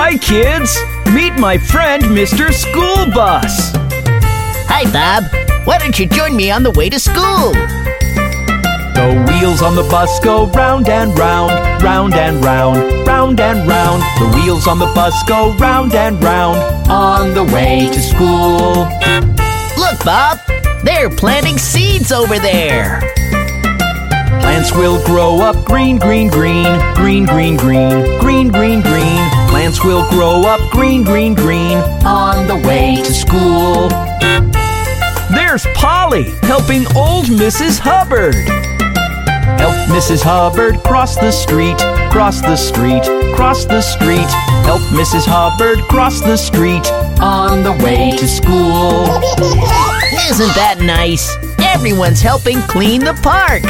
Hi, kids! Meet my friend, Mr. School Bus. Hi, Bob. Why don't you join me on the way to school? The wheels on the bus go round and round, round and round, round and round. The wheels on the bus go round and round on the way to school. Look, Bob. They're planting seeds over there. Plants will grow up green, green, green, green, green, green, green, green, green. Plants will grow up green, green, green on the way to school. There's Polly helping old Mrs. Hubbard. Help Mrs. Hubbard cross the street, cross the street, cross the street. Help Mrs. Hubbard cross the street on the way to school. Isn't that nice? Everyone's helping clean the park.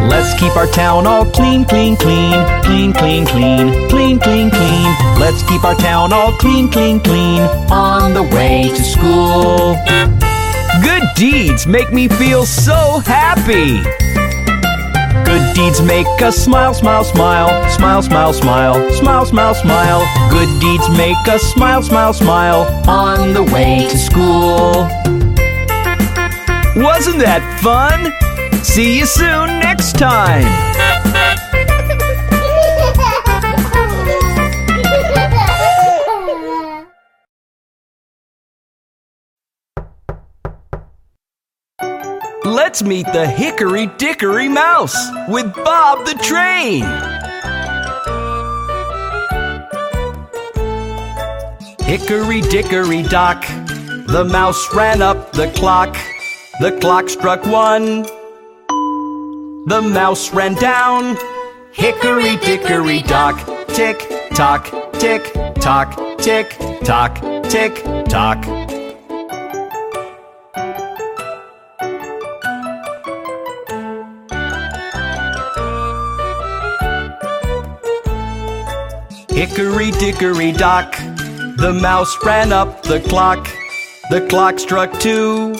Let's keep our town all clean, clean, clean, clean, clean, clean, clean, clean, clean. Let's keep our town all clean, clean, clean on the way to school. Good deeds make me feel so happy. Good deeds make us smile, smile, smile, smile, smile, smile, smile, smile, smile. Good deeds make us smile, smile, smile on the way to school. Wasn't that fun? See you soon next time. Let's meet the Hickory Dickory Mouse with Bob the Train. Hickory Dickory Dock, the mouse ran up the clock. The clock struck one. The mouse ran down. Hickory Dickory Dock, tick tock, tick tock, tick tock, tick tock. Hickory dickory dock, the mouse ran up the clock. The clock struck two,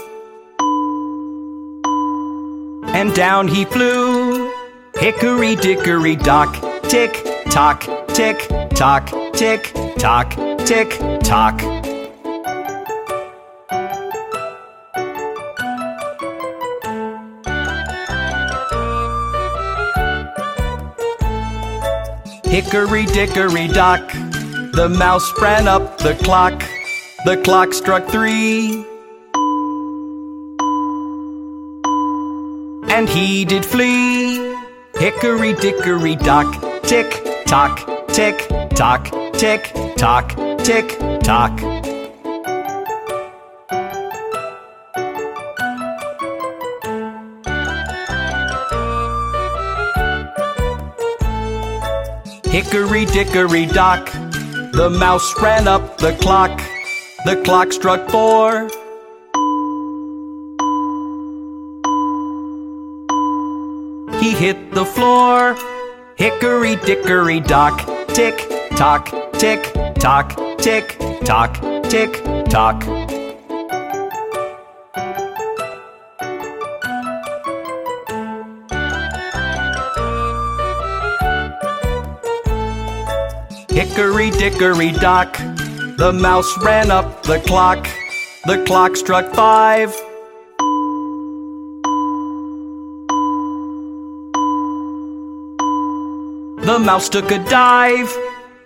and down he flew. Hickory dickory dock, tick tock, tick tock, tick tock, tick tock. Hickory dickory dock, the mouse ran up the clock. The clock struck three. And he did flee. Hickory dickory dock, tick tock, tick tock, tick tock, tick tock. Hickory dickory dock, the mouse ran up the clock. The clock struck four. Hit the floor. Hickory dickory dock, tick tock, tick tock, tick tock, tick tock. Hickory dickory dock, the mouse ran up the clock. The clock struck five. The mouse took a dive.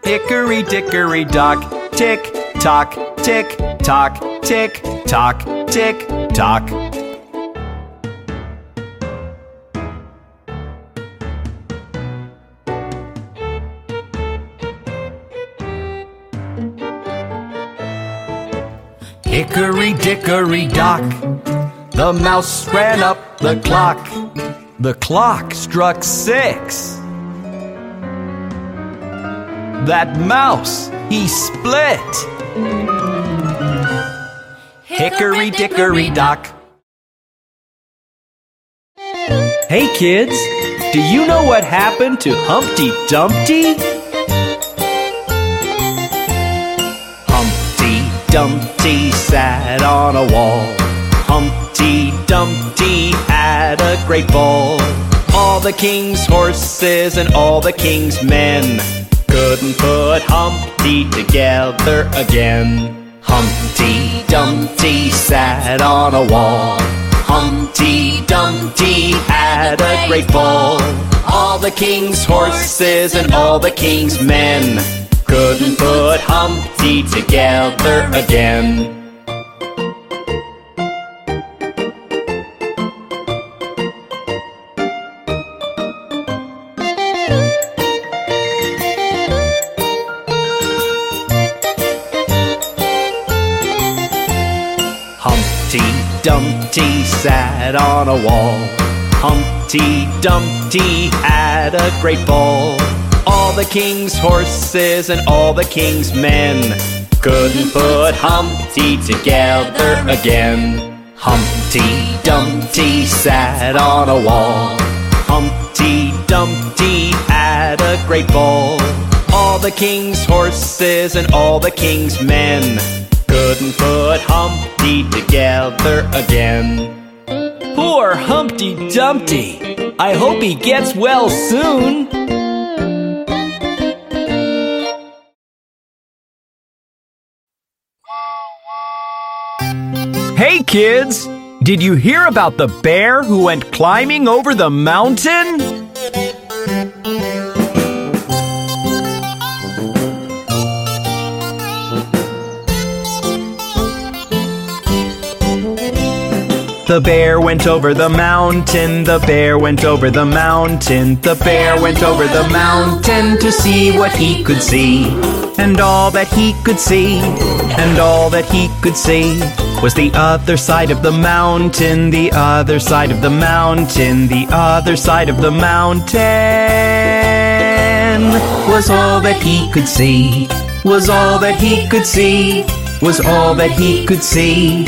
Hickory dickory dock, tick tock, tick tock, tick tock, tick tock. Hickory dickory dock, the mouse ran up the clock. The clock struck six. That mouse, he split. Hickory dickory dock. Hey kids, do you know what happened to Humpty Dumpty? Humpty Dumpty sat on a wall. Humpty Dumpty had a great fall. All the king's horses and all the king's men couldn't put Humpty together again. Humpty Dumpty sat on a wall. Humpty Dumpty had a great fall. All the king's horses and all the king's men couldn't put Humpty together again. Dumpty sat on a wall. Humpty Dumpty had a great fall. All the king's horses and all the king's men couldn't put Humpty together again. Humpty Dumpty sat on a wall. Humpty Dumpty had a great fall. All the king's horses and all the king's men couldn't put Humpty together again. Poor Humpty Dumpty. I hope he gets well soon. Hey kids! Did you hear about the bear who went climbing over the mountain? The bear went over the mountain, the bear went over the mountain, the bear went over the mountain to see what he could see. And all that he could see, and all that he could see, was the other side of the mountain, the other side of the mountain, the other side of the mountain. Was all that he could see, was all that he could see, was all that he could see.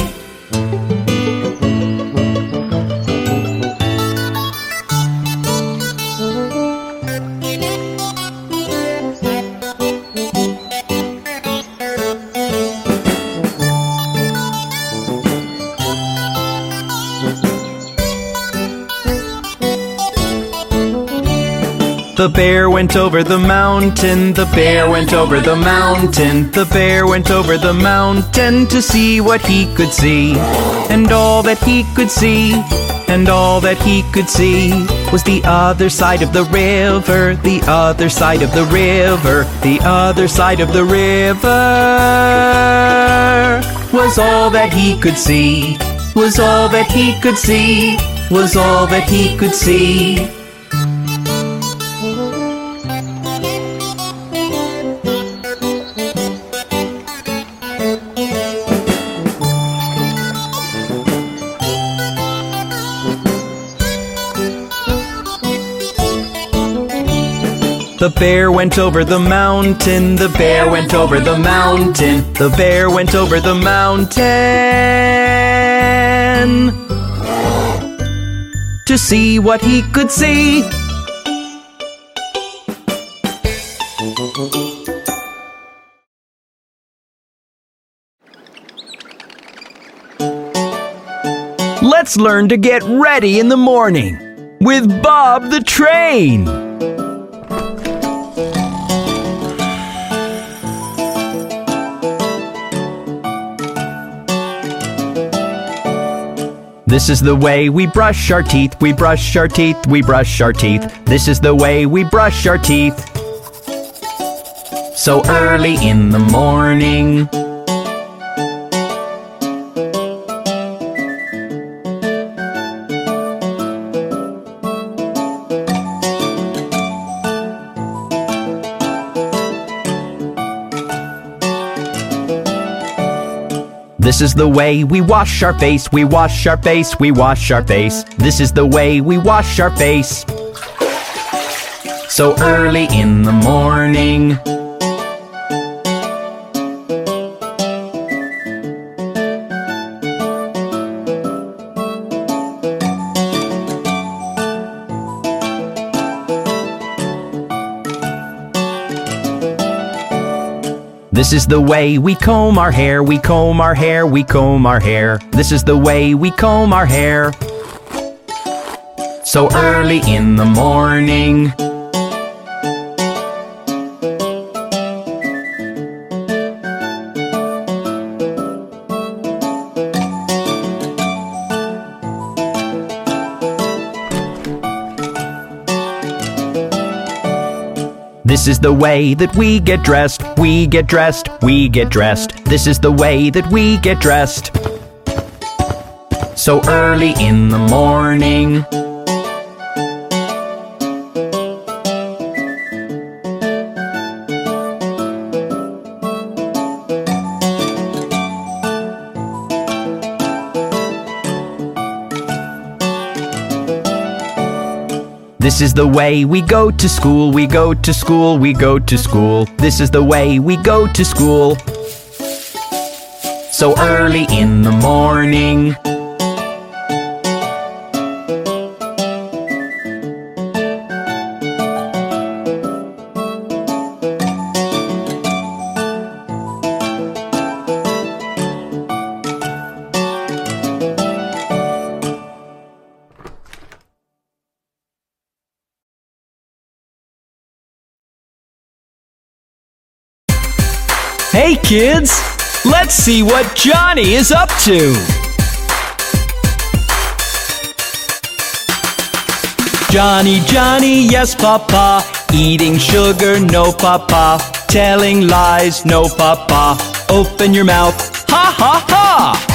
Bear went over the mountain, the bear went over the mountain, the bear went over the mountain to see what he could see. And all that he could see, and all that he could see, was the other side of the river, the other side of the river, the other side of the river. Was all that he could see, was all that he could see, was all that he could see. Bear went over the mountain, the bear went over the mountain, the bear went over the mountain to see what he could see. Let's learn to get ready in the morning with Bob the Train. This is the way we brush our teeth, we brush our teeth, we brush our teeth. This is the way we brush our teeth. So early in the morning. This is the way we wash our face, we wash our face, we wash our face. This is the way we wash our face. So early in the morning. This is the way we comb our hair, we comb our hair, we comb our hair. This is the way we comb our hair. So early in the morning, This is the way that we get dressed. We get dressed. We get dressed. This is the way that we get dressed. So early in the morning. This is the way we go to school, we go to school, we go to school. This is the way we go to school. So early in the morning. Kids, let's see what Johnny is up to. Johnny, Johnny, yes, Papa. Eating sugar, no, Papa. Telling lies, no, Papa. Open your mouth, ha ha ha!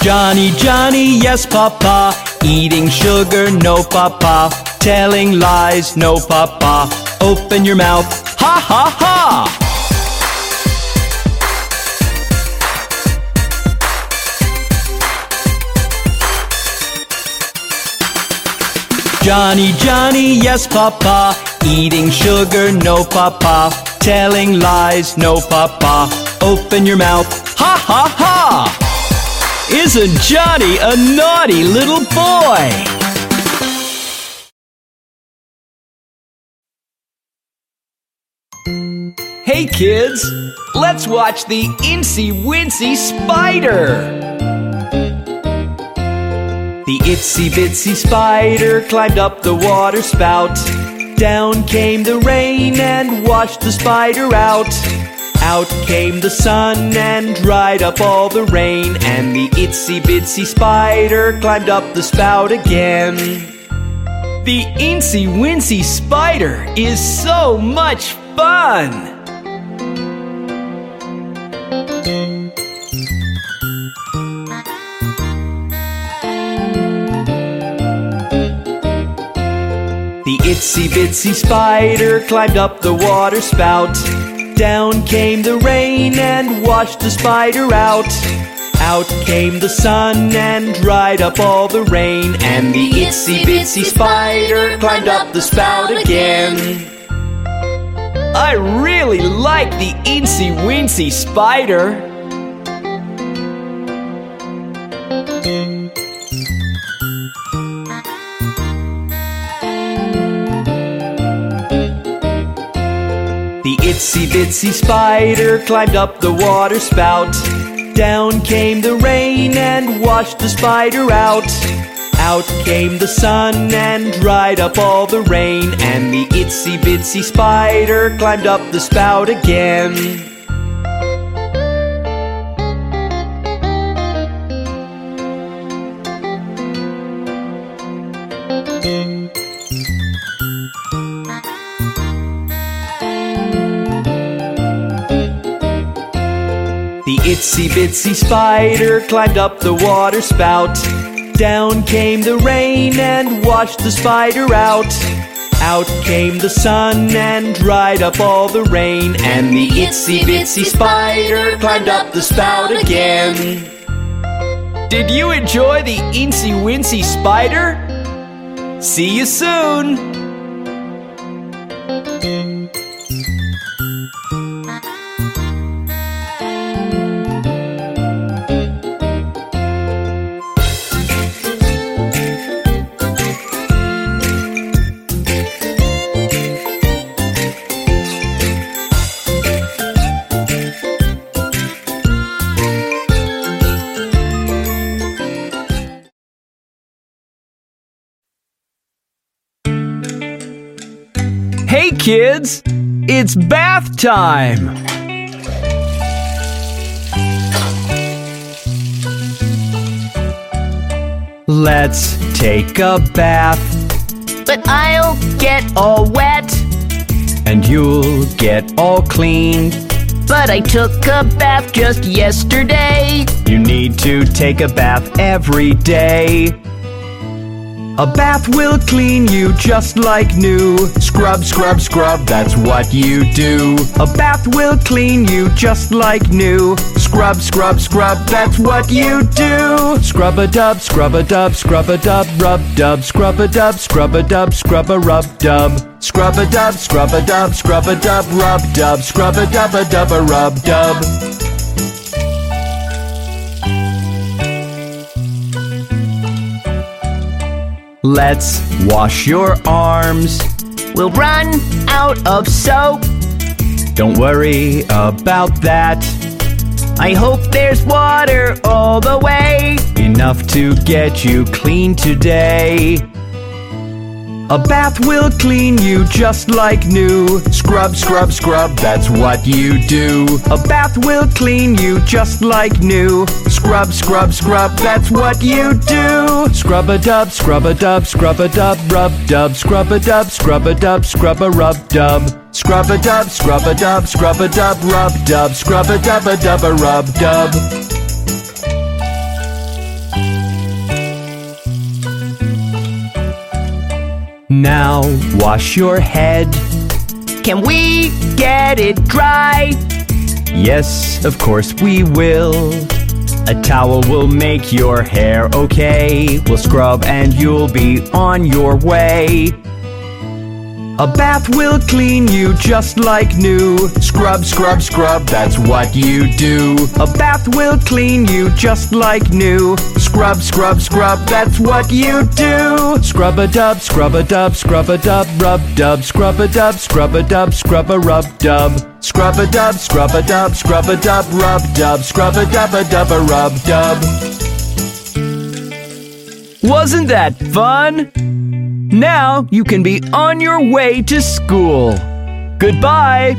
Johnny, Johnny, yes, Papa. Eating sugar, no, Papa. Telling lies, no, Papa. Open your mouth, ha ha ha! Johnny, Johnny, yes, Papa. Eating sugar, no, Papa. Telling lies, no, Papa. Open your mouth, ha ha ha! Isn't Johnny a naughty little boy? Hey kids, let's watch the Incy Wincy Spider! The itsy bitsy spider climbed up the water spout. Down came the rain and washed the spider out. Out came the sun and dried up all the rain. And the itsy bitsy spider climbed up the spout again. The Incy Wincy Spider is so much fun! The itsy bitsy spider climbed up the water spout. Down came the rain and washed the spider out. Out came the sun and dried up all the rain. And the itsy bitsy spider climbed up the spout again. I really like the Incy Wincy Spider. The itsy bitsy spider climbed up the water spout. Down came the rain and washed the spider out. Out came the sun and dried up all the rain. And the itsy bitsy spider climbed up the spout again. The itsy bitsy spider climbed up the water spout. Down came the rain and washed the spider out. Out came the sun and dried up all the rain. And the itsy bitsy spider climbed up the spout again. Did you enjoy the Incy Wincy Spider? See you soon! Kids, it's bath time! Let's take a bath But I'll get all wet. and you'll get all clean. But I took a bath just yesterday. You need to take a bath every day. A bath will clean you just like new. Scrub, scrub, scrub, that's what you do. A bath will clean you just like new. Scrub, scrub, scrub, that's what you do. Scrub a dub, scrub a dub, scrub a dub, rub dub, scrub a dub, scrub a dub, scrub a rub dub. Scrub a dub, scrub a dub, scrub a dub, rub dub, scrub a dub a dub a rub dub. Let's wash your arms. We'll run out of soap. Don't worry about that. I hope there's water all the way. Enough to get you clean today. A bath will clean you just like new. Scrub, scrub, scrub, that's what you do. A bath will clean you just like new. Scrub, scrub, scrub, that's what you do. Scrub a dub, scrub a dub, scrub a dub, rub dub, scrub a dub, scrub a dub, scrub a rub dub. Scrub a dub, scrub a dub, scrub a dub, rub dub, scrub a dub a dub a rub dub. Now wash your head. Can we get it dry? Yes, of course we will. A towel will make your hair okay. We'll scrub and you'll be on your way. A bath will clean you just like new. Scrub, scrub, scrub, that's what you do. A bath will clean you just like new. Scrub, scrub, scrub, that's what you do. Scrub a dub, scrub a dub, scrub a dub, rub dub, scrub a dub, scrub a dub, scrub a rub dub. Scrub a dub, scrub a dub, scrub a dub, rub dub, scrub a dub a dub a rub dub. Wasn't that fun? Now you can be on your way to school. Goodbye.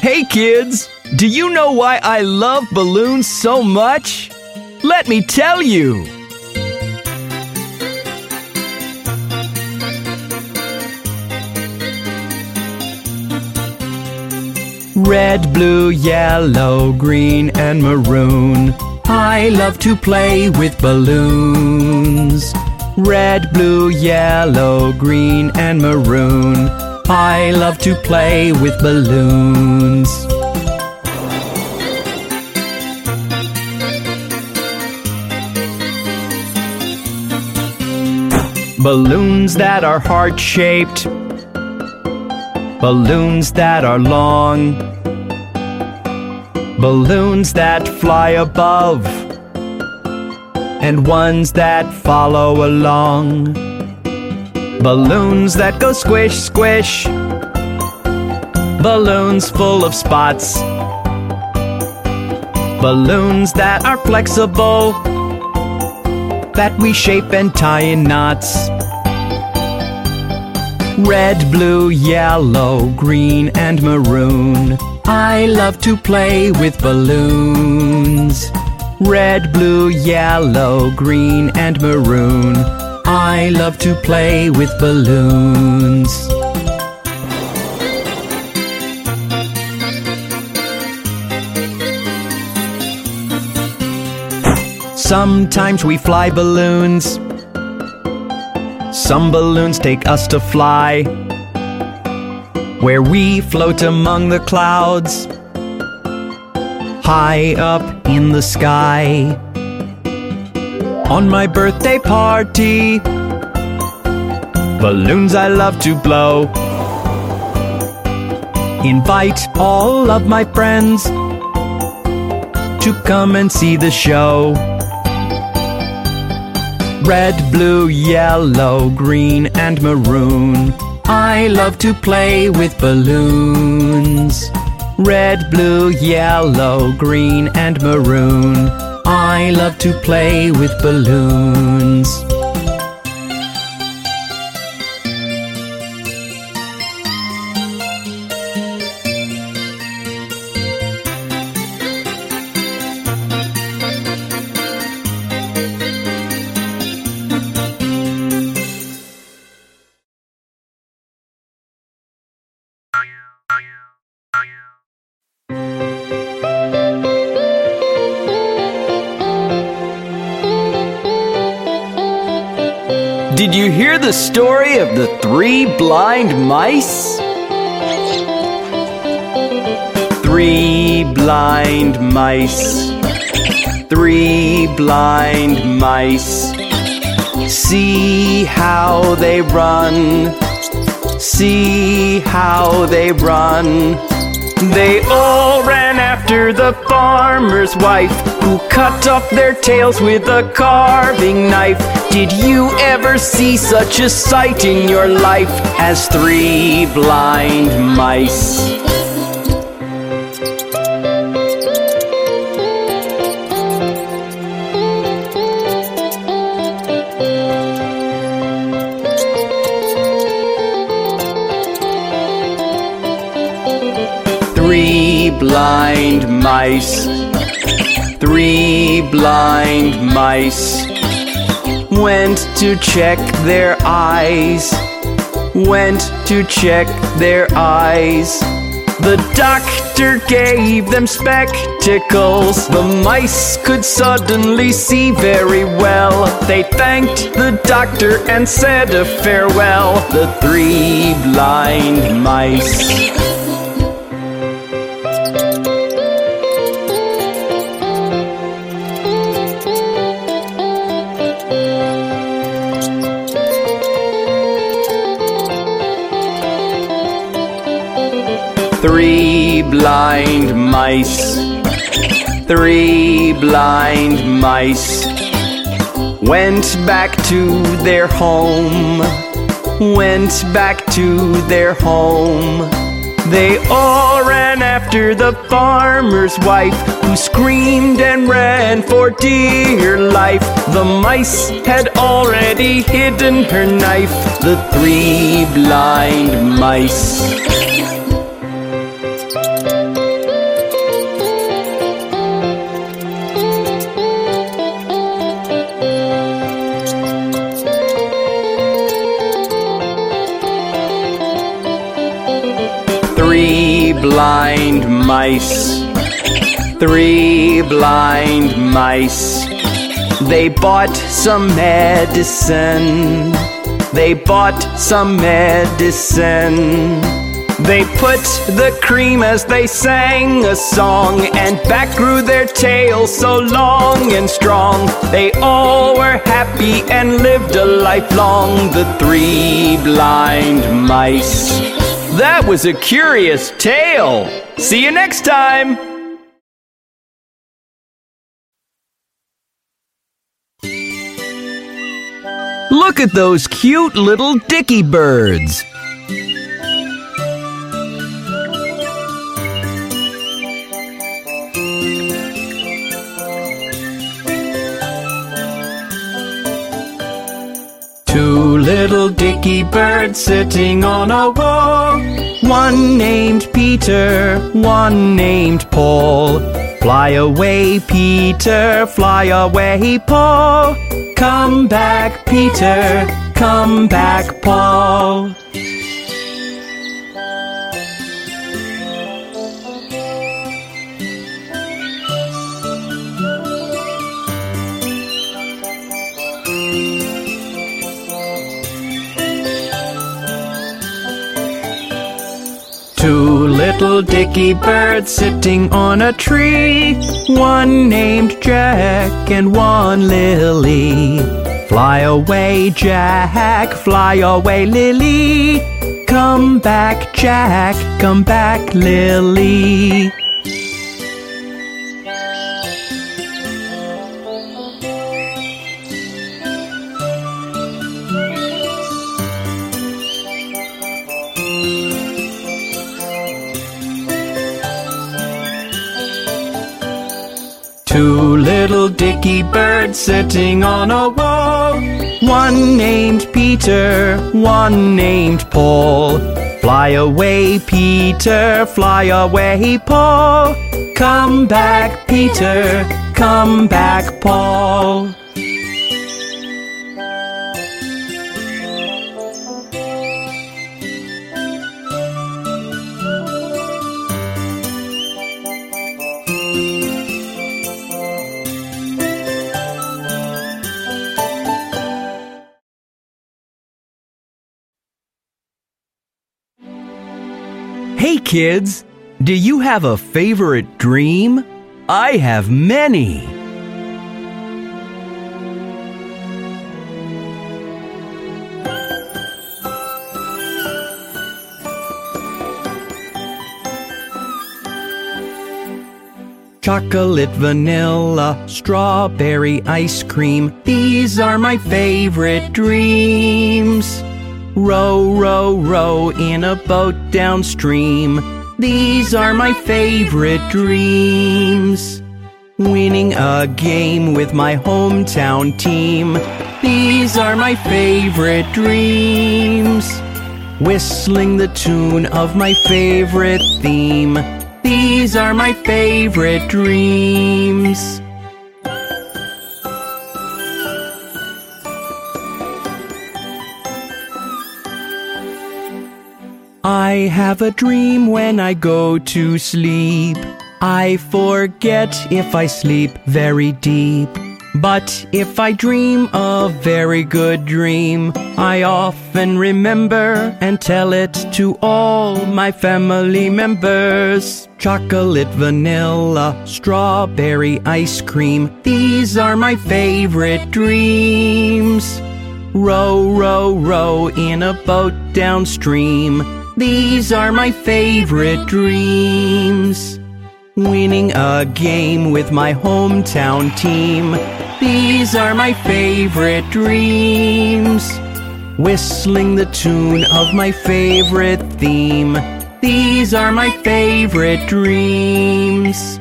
Hey kids, do you know why I love balloons so much? Let me tell you. Red, blue, yellow, green, and maroon. I love to play with balloons. Red, blue, yellow, green, and maroon. I love to play with balloons. Balloons that are heart shaped. Balloons that are long. Balloons that fly above. And ones that follow along. Balloons that go squish, squish. Balloons full of spots. Balloons that are flexible. That we shape and tie in knots. Red, blue, yellow, green, and maroon. I love to play with balloons. Red, blue, yellow, green, and maroon. I love to play with balloons. Sometimes we fly balloons. Some balloons take us to fly. Where we float among the clouds. High up in the sky. On my birthday party. Balloons I love to blow. Invite all of my friends to come and see the show. Red, blue, yellow, green, and maroon. I love to play with balloons. Red, blue, yellow, green, and maroon. I love to play with balloons. You hear the story of the three blind mice? Three blind mice. Three blind mice. See how they run. See how they run. They all ran after the farmer's wife, who cut off their tails with a carving knife. Did you ever see such a sight in your life as three blind mice? Three blind mice. Three blind mice went to check their eyes. Went to check their eyes. The doctor gave them spectacles. The mice could suddenly see very well. They thanked the doctor and said a farewell. The three blind mice. Blind mice. Three blind mice went back to their home. Went back to their home. They all ran after the farmer's wife, who screamed and ran for dear life. The mice had already hidden her knife. The three blind mice. Blind mice. Three blind mice. They bought some medicine. They bought some medicine. They put the cream as they sang a song, and back grew their tails so long and strong. They all were happy and lived a life long, the three blind mice. That was a curious tale. See you next time. Look at those cute little dicky birds. Little dicky bird sitting on a wall. One named Peter, one named Paul. Fly away, Peter, fly away, Paul. Come back, Peter, come back, Paul. Little dicky birds sitting on a tree. One named Jack and one Lily. Fly away, Jack, fly away, Lily. Come back, Jack, come back, Lily. Little dicky bird sitting on a wall. One named Peter, one named Paul. Fly away, Peter, fly away, Paul. Come back, Peter, come back, Paul. Kids, do you have a favorite dream? I have many. Chocolate, vanilla, strawberry ice cream. These are my favorite dreams. Row, row, row in a boat downstream. These are my favorite dreams. Winning a game with my hometown team. These are my favorite dreams. Whistling the tune of my favorite theme. These are my favorite dreams. I have a dream when I go to sleep. I forget if I sleep very deep. But if I dream a very good dream, I often remember and tell it to all my family members. Chocolate, vanilla, strawberry ice cream, these are my favorite dreams. Row, row, row in a boat downstream, these are my favorite dreams. Winning a game with my hometown team. These are my favorite dreams. Whistling the tune of my favorite theme. These are my favorite dreams.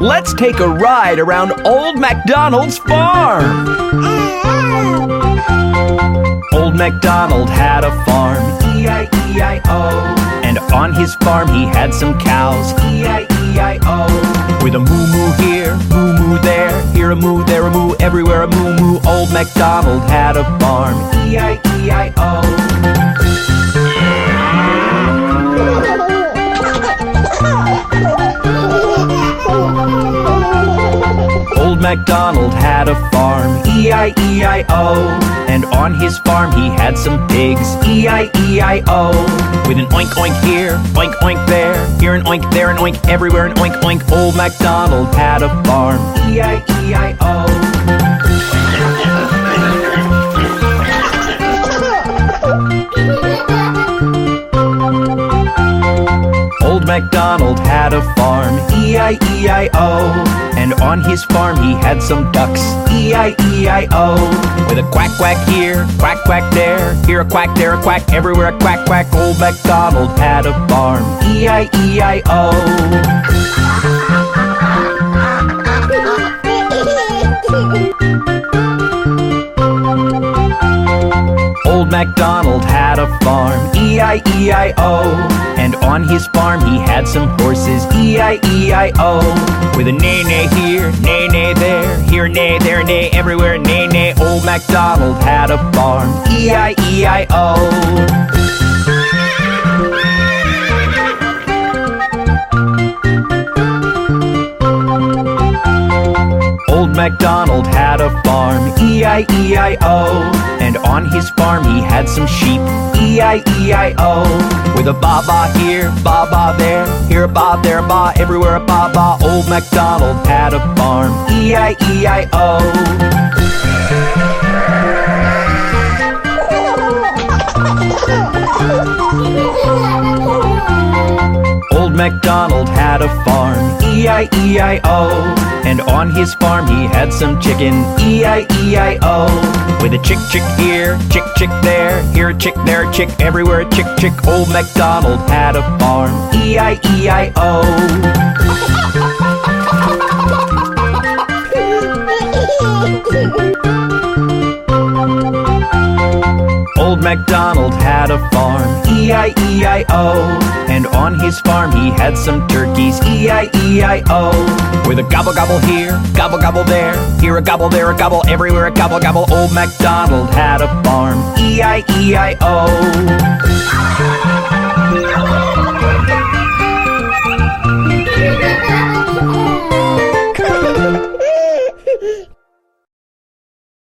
Let's take a ride around Old MacDonald's farm. Old MacDonald had a farm, E-I-E-I-O. And on his farm he had some cows, E-I-E-I-O. With a moo moo here, moo moo there, here a moo, there a moo, everywhere a moo moo. Old MacDonald had a farm, E-I-E-I-O. MacDonald had a farm, E-I-E-I-O. And on his farm he had some pigs, E-I-E-I-O. With an oink oink here, oink oink there, here an oink, there an oink, everywhere an oink oink. Old MacDonald had a farm, E-I-E-I-O. MacDonald had a farm, E-I-E-I-O. And on his farm he had some ducks, E-I-E-I-O. With a quack quack here, quack quack there, here a quack, there a quack, everywhere a quack quack. Old MacDonald had a farm, E-I-E-I-O. Old MacDonald had a farm, E-I-E-I-O. And on his farm he had some horses, E-I-E-I-O. With a neigh neigh here, neigh neigh there, here neigh, there neigh, everywhere neigh neigh. Old MacDonald had a farm, E-I-E-I-O. MacDonald had a farm, E-I-E-I-O. And on his farm he had some sheep, E-I-E-I-O. With a ba-ba here, ba-ba there, here a ba, there a ba, everywhere a ba-ba. Old MacDonald had a farm, E-I-E-I-O. Old MacDonald had a farm, E-I-E-I-O. And on his farm he had some chicken, E-I-E-I-O. With a chick chick here, chick chick there, here a chick, there a chick, everywhere a chick chick. Old MacDonald had a farm, E-I-E-I-O. Old MacDonald had a farm, E-I-E-I-O. And on his farm he had some turkeys, E-I-E-I-O. With a gobble gobble here, gobble gobble there, here a gobble, there a gobble, everywhere a gobble gobble. Old MacDonald had a farm, E-I-E-I-O.